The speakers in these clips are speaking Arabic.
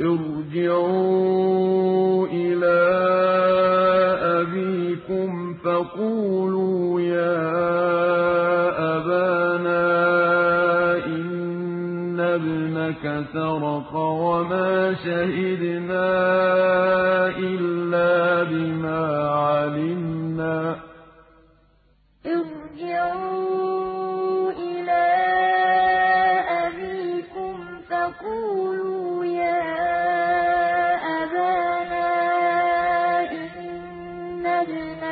ارْجِعُوا إِلَىٰ أَبِيكُمْ فَقُولُوا يَا أَبَانَا إِنَّ ابْنَكَ سَرَقَ وَمَا شَهِدْنَا إِلَّا بِمَا عَلِمْنَا ۚ. ارْجِعُوا إِلَىٰ أَبِيكُمْ فَقُولُوا يَا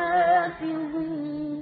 حافظون